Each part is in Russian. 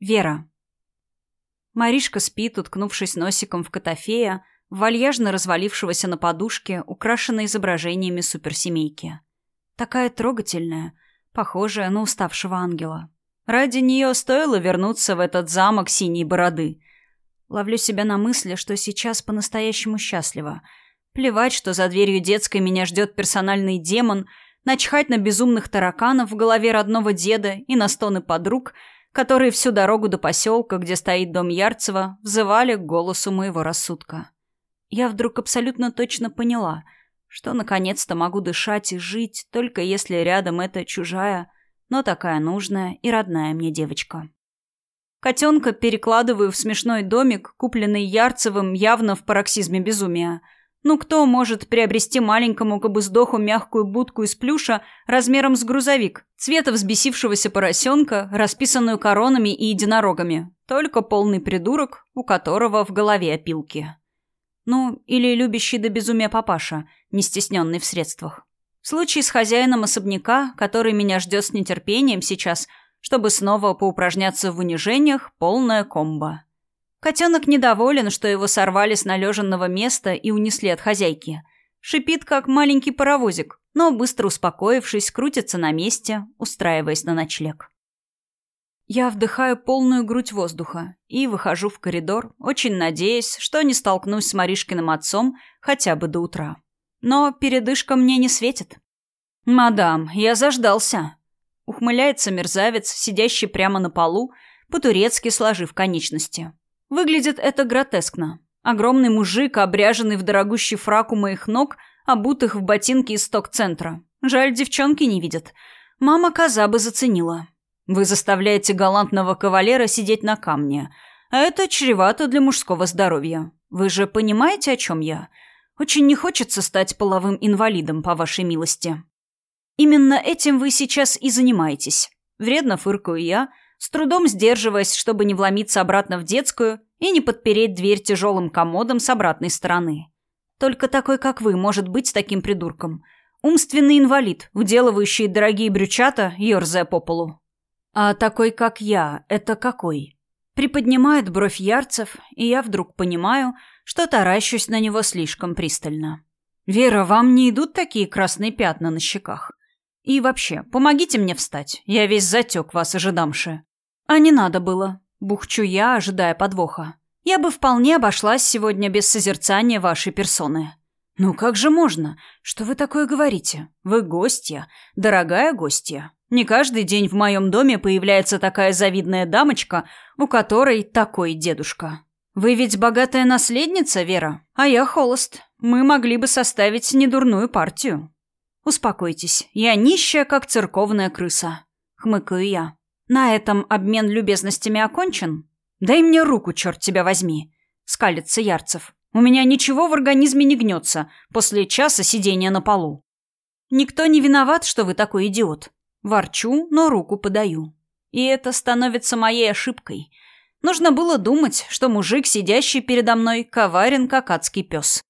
Вера. Маришка спит, уткнувшись носиком в котофея, вальяжно развалившегося на подушке, украшенной изображениями суперсемейки. Такая трогательная, похожая на уставшего ангела. Ради нее стоило вернуться в этот замок синей бороды. Ловлю себя на мысли, что сейчас по-настоящему счастлива. Плевать, что за дверью детской меня ждет персональный демон, начхать на безумных тараканов в голове родного деда и на стоны подруг — которые всю дорогу до поселка, где стоит дом Ярцева, взывали к голосу моего рассудка. Я вдруг абсолютно точно поняла, что наконец-то могу дышать и жить, только если рядом эта чужая, но такая нужная и родная мне девочка. Котенка перекладываю в смешной домик, купленный Ярцевым явно в пароксизме безумия – ну кто может приобрести маленькому кобыздоху мягкую будку из плюша размером с грузовик, цвета взбесившегося поросенка, расписанную коронами и единорогами? Только полный придурок, у которого в голове опилки. Ну, или любящий до безумия папаша, не стесненный в средствах. В случае с хозяином особняка, который меня ждет с нетерпением сейчас, чтобы снова поупражняться в унижениях, полная комбо. Котенок недоволен, что его сорвали с належенного места и унесли от хозяйки. Шипит, как маленький паровозик, но, быстро успокоившись, крутится на месте, устраиваясь на ночлег. Я вдыхаю полную грудь воздуха и выхожу в коридор, очень надеясь, что не столкнусь с Маришкиным отцом хотя бы до утра. Но передышка мне не светит. «Мадам, я заждался», — ухмыляется мерзавец, сидящий прямо на полу, по-турецки сложив конечности. Выглядит это гротескно. Огромный мужик, обряженный в дорогущий фрак у моих ног, обутых в ботинки из сток-центра. Жаль, девчонки не видят. Мама коза бы заценила. Вы заставляете галантного кавалера сидеть на камне. А это чревато для мужского здоровья. Вы же понимаете, о чем я? Очень не хочется стать половым инвалидом, по вашей милости. Именно этим вы сейчас и занимаетесь. Вредно фыркаю я, с трудом сдерживаясь, чтобы не вломиться обратно в детскую и не подпереть дверь тяжелым комодом с обратной стороны. Только такой, как вы, может быть таким придурком. Умственный инвалид, уделывающий дорогие брючата, ерзая по полу. А такой, как я, это какой? Приподнимает бровь Ярцев, и я вдруг понимаю, что таращусь на него слишком пристально. «Вера, вам не идут такие красные пятна на щеках? И вообще, помогите мне встать, я весь затек вас ожидамши». «А не надо было», — бухчу я, ожидая подвоха. «Я бы вполне обошлась сегодня без созерцания вашей персоны». «Ну как же можно? Что вы такое говорите? Вы гостья, дорогая гостья. Не каждый день в моем доме появляется такая завидная дамочка, у которой такой дедушка. Вы ведь богатая наследница, Вера, а я холост. Мы могли бы составить недурную партию». «Успокойтесь, я нищая, как церковная крыса», — хмыкаю я. На этом обмен любезностями окончен? Дай мне руку, черт тебя возьми, скалится Ярцев. У меня ничего в организме не гнется после часа сидения на полу. Никто не виноват, что вы такой идиот. Ворчу, но руку подаю. И это становится моей ошибкой. Нужно было думать, что мужик, сидящий передо мной, коварен, как адский пес.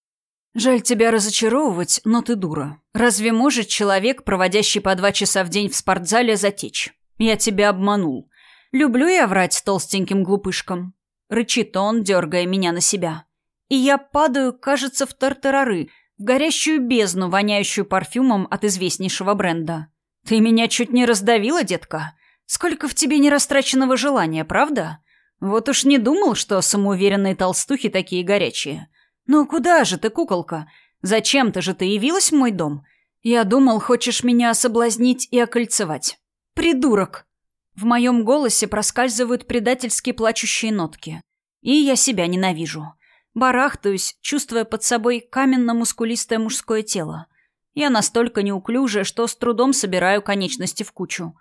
Жаль тебя разочаровывать, но ты дура. Разве может человек, проводящий по два часа в день в спортзале, затечь? «Я тебя обманул. Люблю я врать толстеньким глупышкам». Рычит он, дергая меня на себя. И я падаю, кажется, в тартарары, в горящую бездну, воняющую парфюмом от известнейшего бренда. «Ты меня чуть не раздавила, детка? Сколько в тебе нерастраченного желания, правда? Вот уж не думал, что самоуверенные толстухи такие горячие. Ну куда же ты, куколка? Зачем-то же ты явилась в мой дом? Я думал, хочешь меня соблазнить и окольцевать. «Придурок!» В моем голосе проскальзывают предательские плачущие нотки. И я себя ненавижу. Барахтаюсь, чувствуя под собой каменно-мускулистое мужское тело. Я настолько неуклюжая, что с трудом собираю конечности в кучу.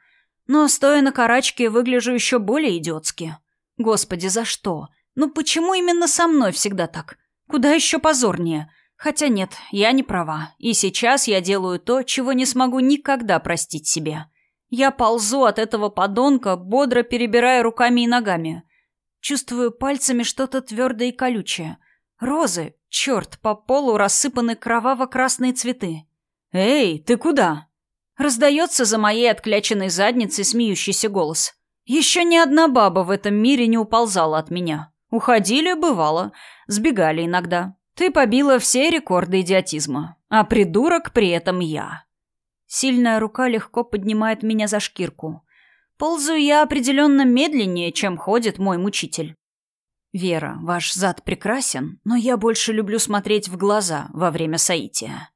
Но, стоя на карачке, выгляжу еще более идиотски. Господи, за что? Ну почему именно со мной всегда так? Куда еще позорнее? Хотя нет, я не права. И сейчас я делаю то, чего не смогу никогда простить себе. Я ползу от этого подонка, бодро перебирая руками и ногами. Чувствую пальцами что-то твердое и колючее. Розы, черт, по полу рассыпаны кроваво-красные цветы. «Эй, ты куда?» Раздается за моей откляченной задницей смеющийся голос. Еще ни одна баба в этом мире не уползала от меня. Уходили, бывало, сбегали иногда. Ты побила все рекорды идиотизма, а придурок при этом я. Сильная рука легко поднимает меня за шкирку. Ползаю я определенно медленнее, чем ходит мой мучитель. «Вера, ваш зад прекрасен, но я больше люблю смотреть в глаза во время соития».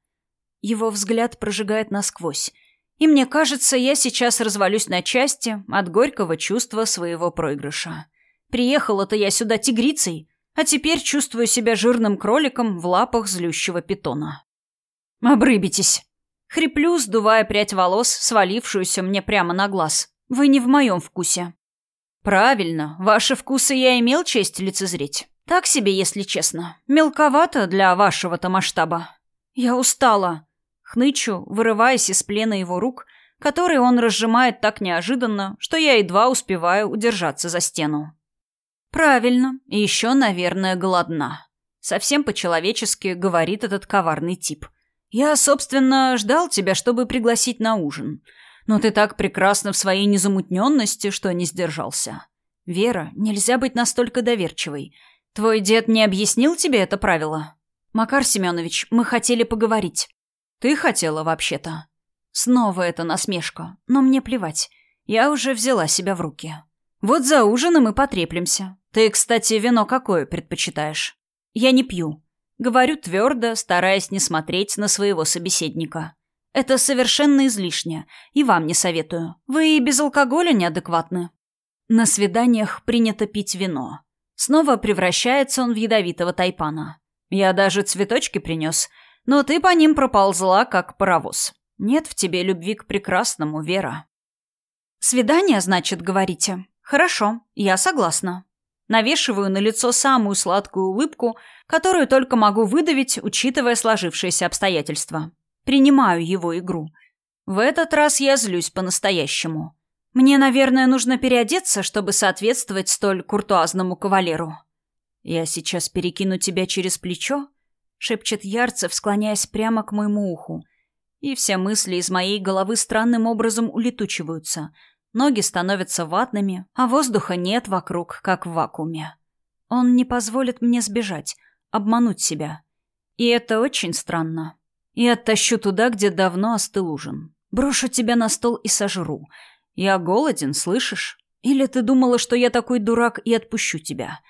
Его взгляд прожигает насквозь, и мне кажется, я сейчас развалюсь на части от горького чувства своего проигрыша. Приехала-то я сюда тигрицей, а теперь чувствую себя жирным кроликом в лапах злющего питона. «Обрыбитесь!» Хриплю, сдувая прядь волос, свалившуюся мне прямо на глаз. «Вы не в моем вкусе». «Правильно, ваши вкусы я имел честь лицезреть. Так себе, если честно. Мелковато для вашего-то масштаба». «Я устала», хнычу, вырываясь из плена его рук, которые он разжимает так неожиданно, что я едва успеваю удержаться за стену. Правильно, и еще, наверное, голодна. Совсем по-человечески говорит этот коварный тип. Я, собственно, ждал тебя, чтобы пригласить на ужин. Но ты так прекрасна в своей незамутненности, что не сдержался. Вера, нельзя быть настолько доверчивой. Твой дед не объяснил тебе это правило? Макар Семенович, мы хотели поговорить. Ты хотела вообще-то. Снова эта насмешка, но мне плевать. Я уже взяла себя в руки. Вот за ужином и потреплемся. Ты, кстати, вино какое предпочитаешь? Я не пью. Говорю твердо, стараясь не смотреть на своего собеседника. Это совершенно излишне, и вам не советую. Вы и без алкоголя неадекватны. На свиданиях принято пить вино. Снова превращается он в ядовитого тайпана. Я даже цветочки принес — но ты по ним проползла, как паровоз. Нет в тебе любви к прекрасному, Вера. Свидание, значит, говорите? Хорошо, я согласна. Навешиваю на лицо самую сладкую улыбку, которую только могу выдавить, учитывая сложившиеся обстоятельства. Принимаю его игру. В этот раз я злюсь по-настоящему. Мне, наверное, нужно переодеться, чтобы соответствовать столь куртуазному кавалеру. Я сейчас перекину тебя через плечо, шепчет Ярцев, склоняясь прямо к моему уху. И все мысли из моей головы странным образом улетучиваются. Ноги становятся ватными, а воздуха нет вокруг, как в вакууме. Он не позволит мне сбежать, обмануть себя. И это очень странно. И оттащу туда, где давно остыл ужин. Брошу тебя на стол и сожру. Я голоден, слышишь? Или ты думала, что я такой дурак и отпущу тебя?»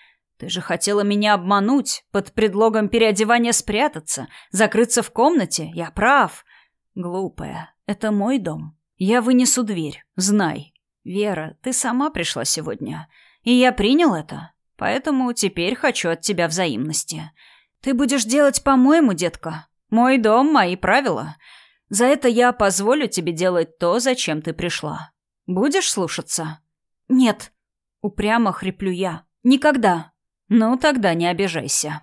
Ты же хотела меня обмануть, под предлогом переодевания спрятаться, закрыться в комнате. Я прав. Глупая, это мой дом. Я вынесу дверь, знай. Вера, ты сама пришла сегодня, и я принял это. Поэтому теперь хочу от тебя взаимности. Ты будешь делать по-моему, детка. Мой дом, мои правила. За это я позволю тебе делать то, зачем ты пришла. Будешь слушаться? Нет. Упрямо хриплю я. Никогда. «Ну, тогда не обижайся».